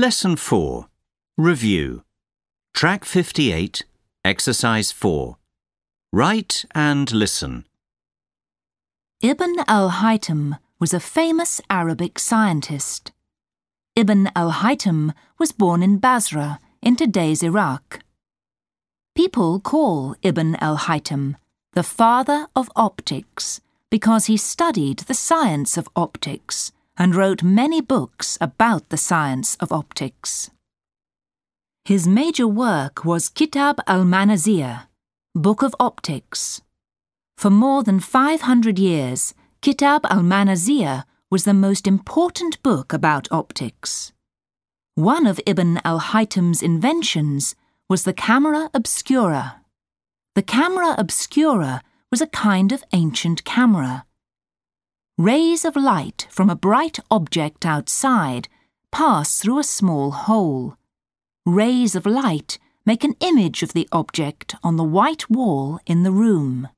Lesson 4 Review Track 58, Exercise 4. Write and listen. Ibn al Haytham was a famous Arabic scientist. Ibn al Haytham was born in Basra in today's Iraq. People call Ibn al Haytham the father of optics because he studied the science of optics and wrote many books about the science of optics. His major work was Kitab al Manazir, Book of Optics. For more than 500 years, Kitab al Manazir was the most important book about optics. One of Ibn al Haytham's inventions was the camera obscura. The camera obscura was a kind of ancient camera. Rays of light from a bright object outside pass through a small hole. Rays of light make an image of the object on the white wall in the room.